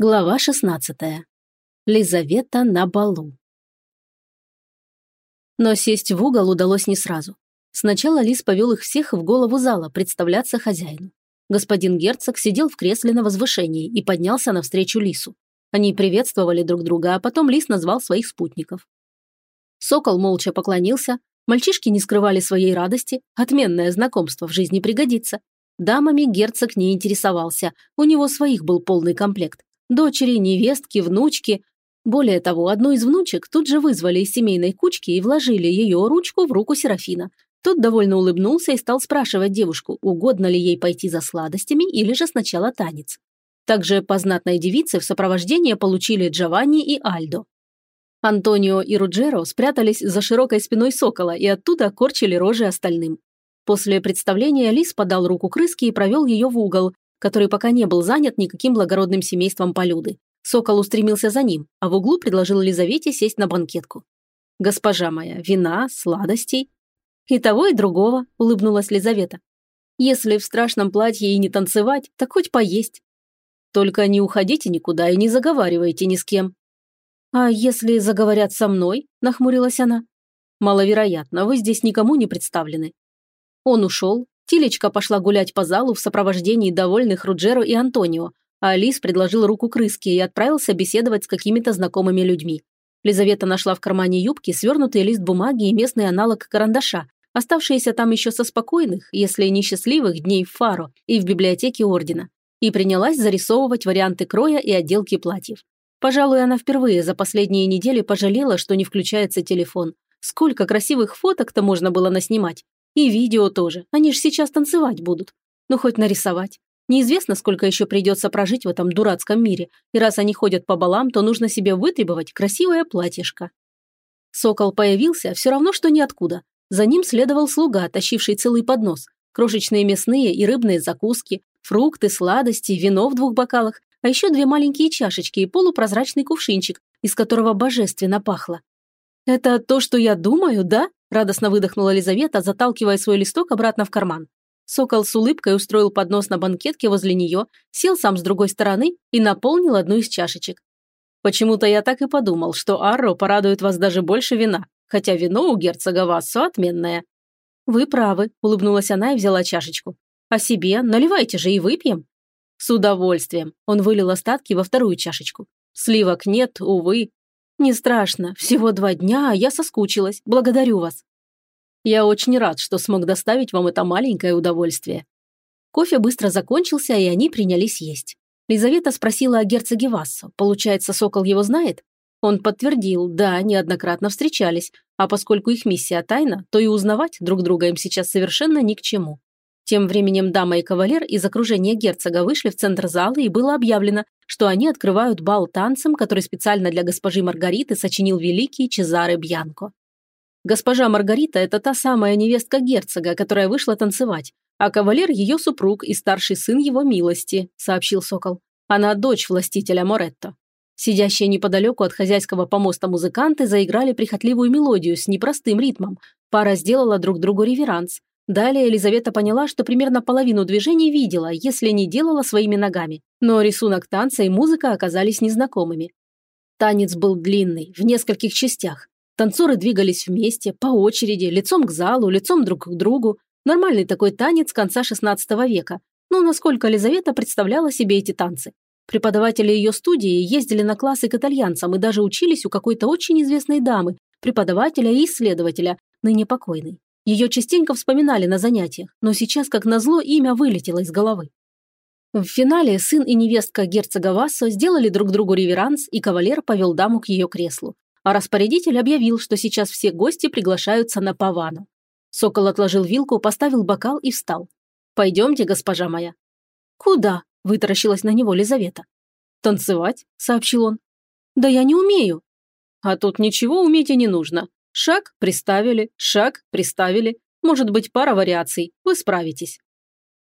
Глава 16. Лизавета на балу. Но сесть в угол удалось не сразу. Сначала Лис повел их всех в голову зала представляться хозяину. Господин герцог сидел в кресле на возвышении и поднялся навстречу Лису. Они приветствовали друг друга, а потом Лис назвал своих спутников. Сокол молча поклонился, мальчишки не скрывали своей радости, отменное знакомство в жизни пригодится. Дамами герцог не интересовался, у него своих был полный комплект Дочери, невестки, внучки. Более того, одну из внучек тут же вызвали из семейной кучки и вложили ее ручку в руку Серафина. Тот довольно улыбнулся и стал спрашивать девушку, угодно ли ей пойти за сладостями или же сначала танец. Также по знатной девице в сопровождение получили Джованни и Альдо. Антонио и Руджеро спрятались за широкой спиной сокола и оттуда корчили рожи остальным. После представления Лис подал руку крыске и провел ее в угол, который пока не был занят никаким благородным семейством полюды. Сокол устремился за ним, а в углу предложил Лизавете сесть на банкетку. «Госпожа моя, вина, сладостей?» «И того, и другого», – улыбнулась Лизавета. «Если в страшном платье и не танцевать, так хоть поесть. Только не уходите никуда и не заговаривайте ни с кем». «А если заговорят со мной?» – нахмурилась она. «Маловероятно, вы здесь никому не представлены». Он ушел, Тилечка пошла гулять по залу в сопровождении довольных Руджеро и Антонио, а Алис предложил руку крыске и отправился беседовать с какими-то знакомыми людьми. Лизавета нашла в кармане юбки свернутый лист бумаги и местный аналог карандаша, оставшиеся там еще со спокойных, если не счастливых, дней в Фаро и в библиотеке Ордена, и принялась зарисовывать варианты кроя и отделки платьев. Пожалуй, она впервые за последние недели пожалела, что не включается телефон. Сколько красивых фоток-то можно было наснимать. И видео тоже. Они же сейчас танцевать будут. Ну, хоть нарисовать. Неизвестно, сколько еще придется прожить в этом дурацком мире, и раз они ходят по балам, то нужно себе вытребовать красивое платьишко. Сокол появился все равно, что ниоткуда. За ним следовал слуга, тащивший целый поднос. Крошечные мясные и рыбные закуски, фрукты, сладости, вино в двух бокалах, а еще две маленькие чашечки и полупрозрачный кувшинчик, из которого божественно пахло. «Это то, что я думаю, да?» – радостно выдохнула Лизавета, заталкивая свой листок обратно в карман. Сокол с улыбкой устроил поднос на банкетке возле нее, сел сам с другой стороны и наполнил одну из чашечек. «Почему-то я так и подумал, что Арро порадует вас даже больше вина, хотя вино у герцога Вассо отменное». «Вы правы», – улыбнулась она и взяла чашечку. «А себе наливайте же и выпьем». «С удовольствием», – он вылил остатки во вторую чашечку. «Сливок нет, увы, «Не страшно. Всего два дня, а я соскучилась. Благодарю вас». «Я очень рад, что смог доставить вам это маленькое удовольствие». Кофе быстро закончился, и они принялись есть. Лизавета спросила о герцоге Вассо. Получается, Сокол его знает? Он подтвердил, да, неоднократно встречались, а поскольку их миссия тайна, то и узнавать друг друга им сейчас совершенно ни к чему. Тем временем дама и кавалер из окружения герцога вышли в центр зала и было объявлено, что они открывают бал танцем, который специально для госпожи Маргариты сочинил великий Чезаре Бьянко. Госпожа Маргарита – это та самая невестка герцога, которая вышла танцевать, а кавалер – ее супруг и старший сын его милости, сообщил Сокол. Она дочь властителя Моретто. Сидящие неподалеку от хозяйского помоста музыканты заиграли прихотливую мелодию с непростым ритмом. Пара сделала друг другу реверанс. Далее Елизавета поняла, что примерно половину движений видела, если не делала своими ногами. Но рисунок танца и музыка оказались незнакомыми. Танец был длинный, в нескольких частях. Танцоры двигались вместе, по очереди, лицом к залу, лицом друг к другу. Нормальный такой танец конца XVI века. Ну, насколько Елизавета представляла себе эти танцы. Преподаватели ее студии ездили на классы к итальянцам и даже учились у какой-то очень известной дамы, преподавателя и исследователя, ныне покойной. Ее частенько вспоминали на занятиях, но сейчас, как назло, имя вылетело из головы. В финале сын и невестка герцога Вассо сделали друг другу реверанс, и кавалер повел даму к ее креслу. А распорядитель объявил, что сейчас все гости приглашаются на павану. Сокол отложил вилку, поставил бокал и встал. «Пойдемте, госпожа моя». «Куда?» – вытаращилась на него Лизавета. «Танцевать», – сообщил он. «Да я не умею». «А тут ничего уметь и не нужно. Шаг приставили, шаг приставили. Может быть, пара вариаций. Вы справитесь.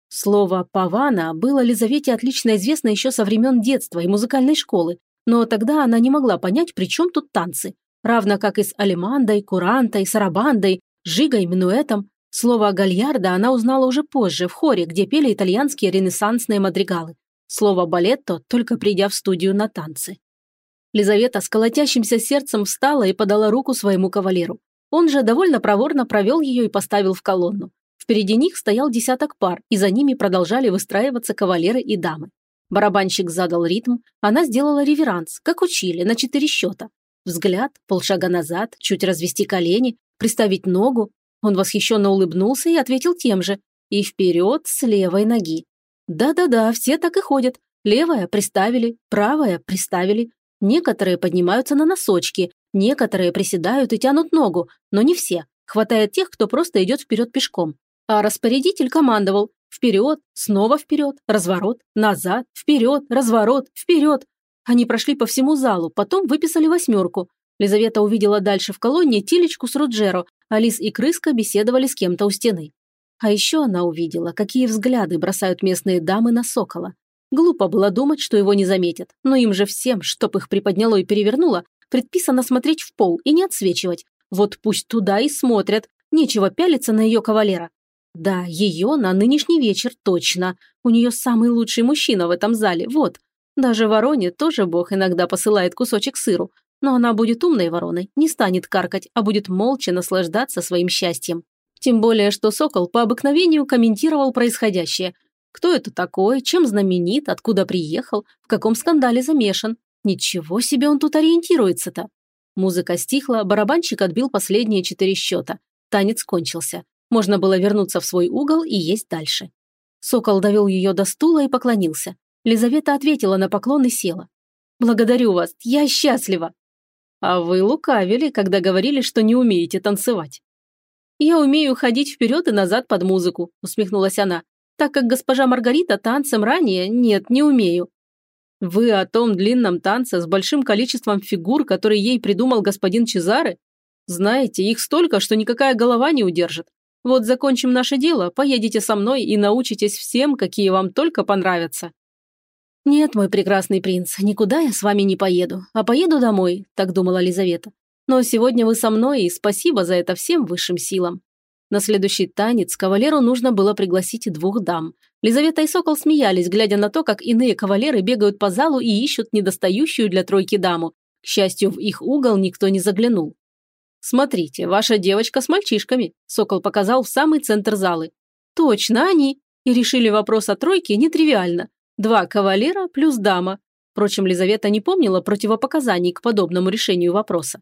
Слово «павана» было Лизавете отлично известно еще со времен детства и музыкальной школы, но тогда она не могла понять, при чем тут танцы. Равно как и с алимандой, курантой, сарабандой, жигой, минуэтом. Слово «гальярда» она узнала уже позже, в хоре, где пели итальянские ренессансные мадригалы. Слово «балетто» только придя в студию на танцы. Лизавета с колотящимся сердцем встала и подала руку своему кавалеру. Он же довольно проворно провел ее и поставил в колонну. Впереди них стоял десяток пар, и за ними продолжали выстраиваться кавалеры и дамы. Барабанщик задал ритм, она сделала реверанс, как учили, на четыре счета. Взгляд, полшага назад, чуть развести колени, приставить ногу. Он восхищенно улыбнулся и ответил тем же. И вперед с левой ноги. Да-да-да, все так и ходят. Левая приставили, правая приставили. Некоторые поднимаются на носочки, некоторые приседают и тянут ногу, но не все. Хватает тех, кто просто идет вперед пешком. А распорядитель командовал «Вперед, снова вперед, разворот, назад, вперед, разворот, вперед». Они прошли по всему залу, потом выписали восьмерку. Лизавета увидела дальше в колонне Тилечку с Руджеро, Алис и Крыска беседовали с кем-то у стены. А еще она увидела, какие взгляды бросают местные дамы на Сокола. Глупо было думать, что его не заметят, но им же всем, чтоб их приподняло и перевернуло, предписано смотреть в пол и не отсвечивать. Вот пусть туда и смотрят, нечего пялиться на ее кавалера. Да, ее на нынешний вечер точно. У нее самый лучший мужчина в этом зале, вот. Даже вороне тоже Бог иногда посылает кусочек сыру. Но она будет умной вороной, не станет каркать, а будет молча наслаждаться своим счастьем. Тем более, что Сокол по обыкновению комментировал происходящее. Кто это такой, чем знаменит, откуда приехал, в каком скандале замешан. Ничего себе он тут ориентируется-то. Музыка стихла, барабанщик отбил последние четыре счета. Танец кончился. Можно было вернуться в свой угол и есть дальше. Сокол довел ее до стула и поклонился. Лизавета ответила на поклон и села. «Благодарю вас, я счастлива!» «А вы лукавили, когда говорили, что не умеете танцевать». «Я умею ходить вперед и назад под музыку», усмехнулась она, «так как госпожа Маргарита танцем ранее нет, не умею». «Вы о том длинном танце с большим количеством фигур, который ей придумал господин Чезаре? Знаете, их столько, что никакая голова не удержит. Вот закончим наше дело, поедете со мной и научитесь всем, какие вам только понравятся». «Нет, мой прекрасный принц, никуда я с вами не поеду, а поеду домой», – так думала Лизавета. «Но сегодня вы со мной, и спасибо за это всем высшим силам». На следующий танец кавалеру нужно было пригласить двух дам. Лизавета и Сокол смеялись, глядя на то, как иные кавалеры бегают по залу и ищут недостающую для тройки даму. К счастью, в их угол никто не заглянул. «Смотрите, ваша девочка с мальчишками», – Сокол показал в самый центр залы. «Точно они!» И решили вопрос о тройке нетривиально. Два кавалера плюс дама. Впрочем, Лизавета не помнила противопоказаний к подобному решению вопроса.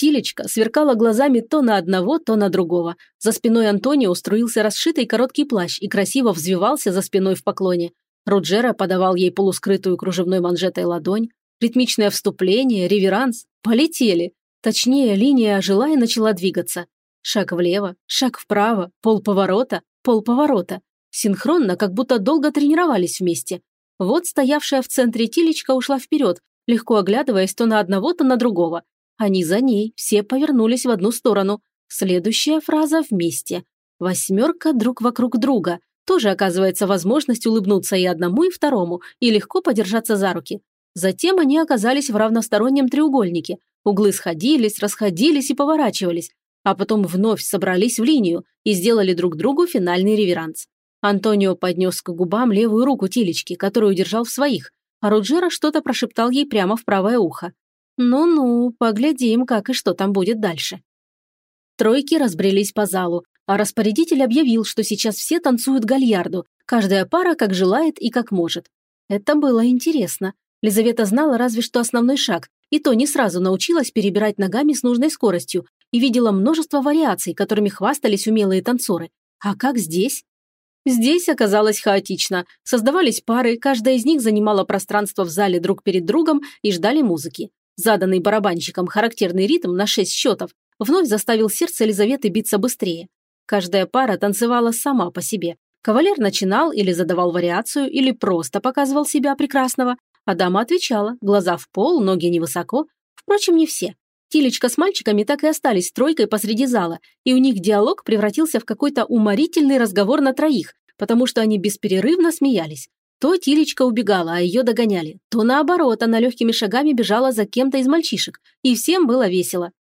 Тилечка сверкала глазами то на одного, то на другого. За спиной Антонио устроился расшитый короткий плащ и красиво взвивался за спиной в поклоне. Руджера подавал ей полускрытую кружевной манжетой ладонь. Ритмичное вступление, реверанс. Полетели. Точнее, линия ожила и начала двигаться. Шаг влево, шаг вправо, полповорота, полповорота. Синхронно, как будто долго тренировались вместе. Вот стоявшая в центре Тилечка ушла вперед, легко оглядываясь то на одного, то на другого. Они за ней, все повернулись в одну сторону. Следующая фраза вместе. Восьмерка друг вокруг друга. Тоже оказывается возможность улыбнуться и одному, и второму, и легко подержаться за руки. Затем они оказались в равностороннем треугольнике. Углы сходились, расходились и поворачивались, а потом вновь собрались в линию и сделали друг другу финальный реверанс. Антонио поднес к губам левую руку Тилечки, которую держал в своих, а Руджера что-то прошептал ей прямо в правое ухо. «Ну-ну, поглядим, как и что там будет дальше». Тройки разбрелись по залу, а распорядитель объявил, что сейчас все танцуют гальярду, каждая пара как желает и как может. Это было интересно. Лизавета знала разве что основной шаг, и то не сразу научилась перебирать ногами с нужной скоростью и видела множество вариаций, которыми хвастались умелые танцоры. А как здесь? Здесь оказалось хаотично. Создавались пары, каждая из них занимала пространство в зале друг перед другом и ждали музыки. Заданный барабанщиком характерный ритм на шесть счетов вновь заставил сердце Елизаветы биться быстрее. Каждая пара танцевала сама по себе. Кавалер начинал или задавал вариацию, или просто показывал себя прекрасного, а дама отвечала, глаза в пол, ноги невысоко. Впрочем, не все. Тилечка с мальчиками так и остались тройкой посреди зала, и у них диалог превратился в какой-то уморительный разговор на троих, потому что они бесперерывно смеялись. То Тилечка убегала, а ее догоняли, то наоборот, она легкими шагами бежала за кем-то из мальчишек, и всем было весело.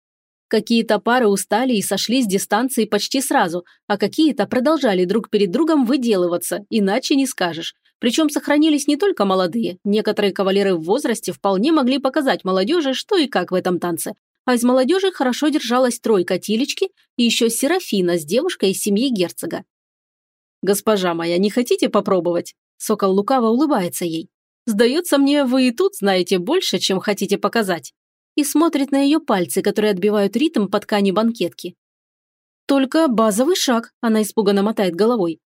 Какие-то пары устали и сошли с дистанции почти сразу, а какие-то продолжали друг перед другом выделываться, иначе не скажешь. Причем сохранились не только молодые, некоторые кавалеры в возрасте вполне могли показать молодежи, что и как в этом танце. А из молодежи хорошо держалась тройка Тилечки и еще Серафина с девушкой из семьи герцога. «Госпожа моя, не хотите попробовать?» Сокол лукаво улыбается ей. «Сдается мне, вы и тут знаете больше, чем хотите показать». И смотрит на ее пальцы, которые отбивают ритм по ткани банкетки. «Только базовый шаг», – она испуганно мотает головой.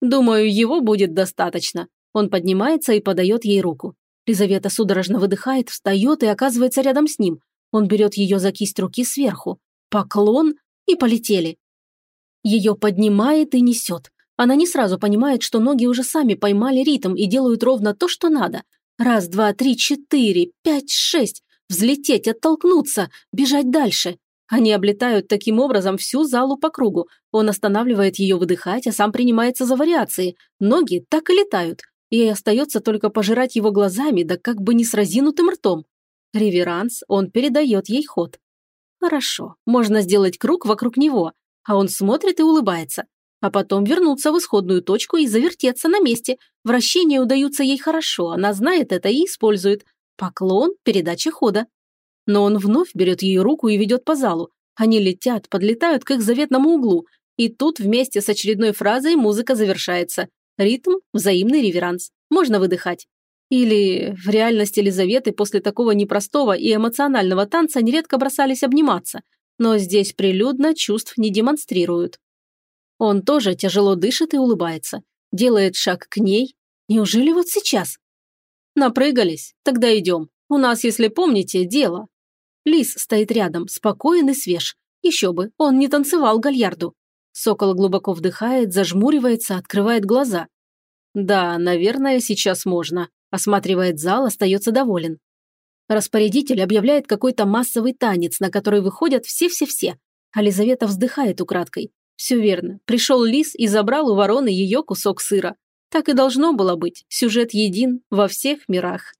«Думаю, его будет достаточно». Он поднимается и подает ей руку. Лизавета судорожно выдыхает, встает и оказывается рядом с ним. Он берет ее за кисть руки сверху. Поклон и полетели. Ее поднимает и несет. Она не сразу понимает, что ноги уже сами поймали ритм и делают ровно то, что надо. Раз, два, три, четыре, пять, шесть. Взлететь, оттолкнуться, бежать дальше. Они облетают таким образом всю залу по кругу. Он останавливает ее выдыхать, а сам принимается за вариации. Ноги так и летают. Ей остается только пожирать его глазами, да как бы не с разинутым ртом. Реверанс, он передает ей ход. Хорошо, можно сделать круг вокруг него, а он смотрит и улыбается а потом вернуться в исходную точку и завертеться на месте. Вращения удаются ей хорошо, она знает это и использует. Поклон, передача хода. Но он вновь берет ее руку и ведет по залу. Они летят, подлетают к их заветному углу. И тут вместе с очередной фразой музыка завершается. Ритм, взаимный реверанс. Можно выдыхать. Или в реальности Елизаветы после такого непростого и эмоционального танца нередко бросались обниматься. Но здесь прилюдно чувств не демонстрируют. Он тоже тяжело дышит и улыбается. Делает шаг к ней. Неужели вот сейчас? Напрыгались? Тогда идем. У нас, если помните, дело. Лис стоит рядом, спокоен и свеж. Еще бы, он не танцевал гальярду. Сокол глубоко вдыхает, зажмуривается, открывает глаза. Да, наверное, сейчас можно. Осматривает зал, остается доволен. Распорядитель объявляет какой-то массовый танец, на который выходят все-все-все. А Лизавета вздыхает украдкой. Все верно. Пришел лис и забрал у вороны ее кусок сыра. Так и должно было быть. Сюжет един во всех мирах.